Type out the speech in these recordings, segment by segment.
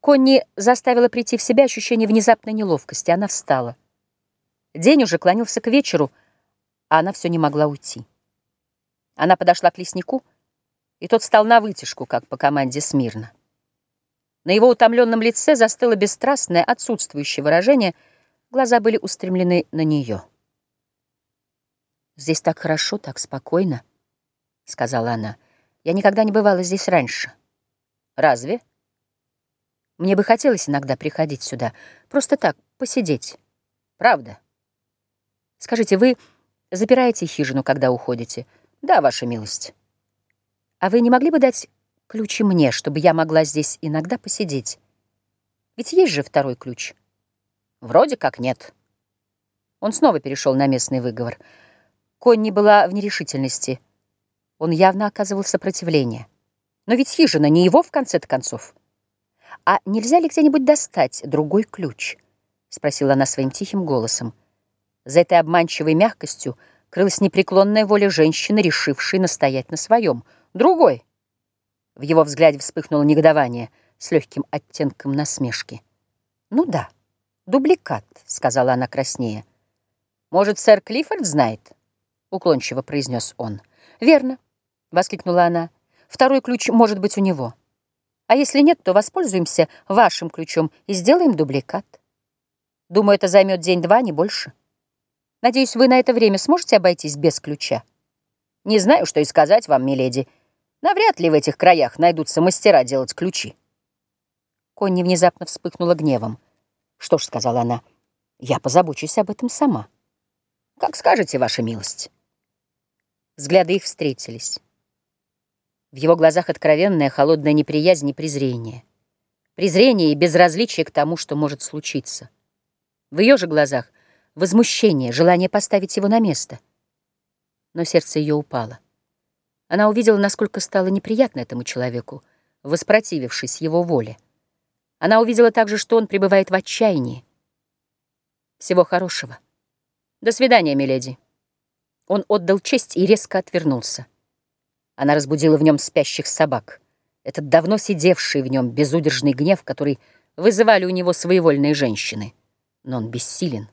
Конни заставила прийти в себя ощущение внезапной неловкости. Она встала. День уже клонился к вечеру, а она все не могла уйти. Она подошла к леснику, и тот стал на вытяжку, как по команде смирно. На его утомленном лице застыло бесстрастное, отсутствующее выражение, глаза были устремлены на нее. «Здесь так хорошо, так спокойно», — сказала она. «Я никогда не бывала здесь раньше». «Разве?» Мне бы хотелось иногда приходить сюда, просто так, посидеть. Правда? Скажите, вы запираете хижину, когда уходите? Да, ваша милость. А вы не могли бы дать ключи мне, чтобы я могла здесь иногда посидеть? Ведь есть же второй ключ. Вроде как нет. Он снова перешел на местный выговор. Конни была в нерешительности. Он явно оказывал сопротивление. Но ведь хижина не его, в конце-то концов. «А нельзя ли где-нибудь достать другой ключ?» — спросила она своим тихим голосом. За этой обманчивой мягкостью крылась непреклонная воля женщины, решившей настоять на своем. «Другой!» В его взгляде вспыхнуло негодование с легким оттенком насмешки. «Ну да, дубликат», — сказала она краснее. «Может, сэр Клиффорд знает?» — уклончиво произнес он. «Верно», — воскликнула она. «Второй ключ может быть у него». А если нет, то воспользуемся вашим ключом и сделаем дубликат. Думаю, это займет день-два, не больше. Надеюсь, вы на это время сможете обойтись без ключа. Не знаю, что и сказать вам, миледи. Навряд ли в этих краях найдутся мастера делать ключи. Конни внезапно вспыхнула гневом. Что ж, сказала она, я позабочусь об этом сама. Как скажете, ваша милость. Взгляды их встретились. В его глазах откровенная холодная неприязнь и презрение. Презрение и безразличие к тому, что может случиться. В ее же глазах возмущение, желание поставить его на место. Но сердце ее упало. Она увидела, насколько стало неприятно этому человеку, воспротивившись его воле. Она увидела также, что он пребывает в отчаянии. Всего хорошего. До свидания, миледи. Он отдал честь и резко отвернулся. Она разбудила в нем спящих собак. Этот давно сидевший в нем безудержный гнев, который вызывали у него своевольные женщины. Но он бессилен,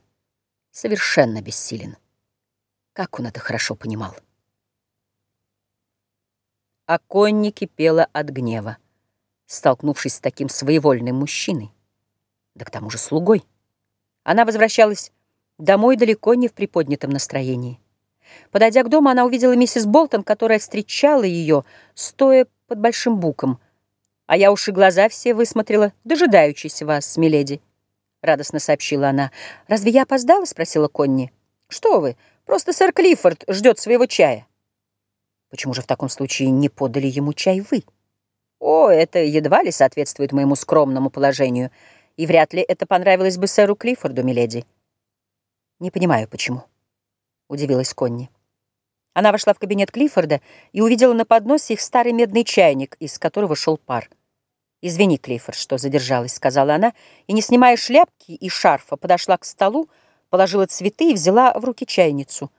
совершенно бессилен. Как он это хорошо понимал. А Конни кипела от гнева, столкнувшись с таким своевольным мужчиной, да к тому же слугой. Она возвращалась домой далеко не в приподнятом настроении. Подойдя к дому, она увидела миссис Болтон, которая встречала ее, стоя под большим буком. «А я уж и глаза все высмотрела, дожидаючись вас, миледи», — радостно сообщила она. «Разве я опоздала?» — спросила Конни. «Что вы, просто сэр Клиффорд ждет своего чая». «Почему же в таком случае не подали ему чай вы?» «О, это едва ли соответствует моему скромному положению, и вряд ли это понравилось бы сэру Клиффорду, миледи». «Не понимаю, почему». — удивилась Конни. Она вошла в кабинет Клиффорда и увидела на подносе их старый медный чайник, из которого шел пар. «Извини, Клиффорд, что задержалась», — сказала она, и, не снимая шляпки и шарфа, подошла к столу, положила цветы и взяла в руки чайницу.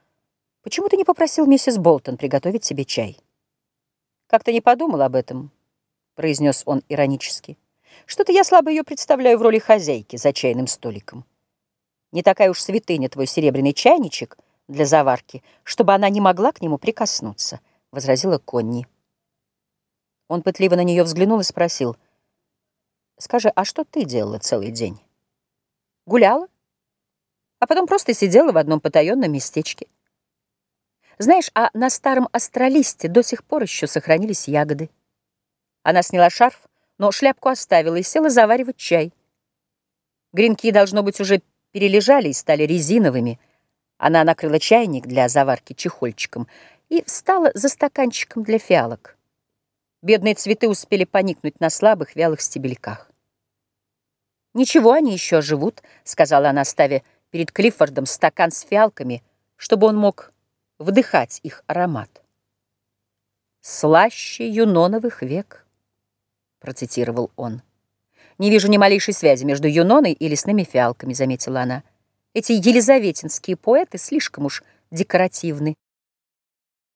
«Почему ты не попросил миссис Болтон приготовить себе чай?» «Как-то не подумал об этом», — произнес он иронически. «Что-то я слабо ее представляю в роли хозяйки за чайным столиком. Не такая уж святыня твой серебряный чайничек», — для заварки, чтобы она не могла к нему прикоснуться», — возразила Конни. Он пытливо на нее взглянул и спросил, «Скажи, а что ты делала целый день?» «Гуляла, а потом просто сидела в одном потаенном местечке. Знаешь, а на старом астролисте до сих пор еще сохранились ягоды. Она сняла шарф, но шляпку оставила и села заваривать чай. Гренки, должно быть, уже перележали и стали резиновыми, она накрыла чайник для заварки чехольчиком и встала за стаканчиком для фиалок. Бедные цветы успели поникнуть на слабых вялых стебельках. «Ничего, они еще живут», — сказала она, ставя перед Клиффордом стакан с фиалками, чтобы он мог вдыхать их аромат. «Слаще юноновых век», — процитировал он. «Не вижу ни малейшей связи между юноной и лесными фиалками», — заметила она. Эти елизаветинские поэты слишком уж декоративны.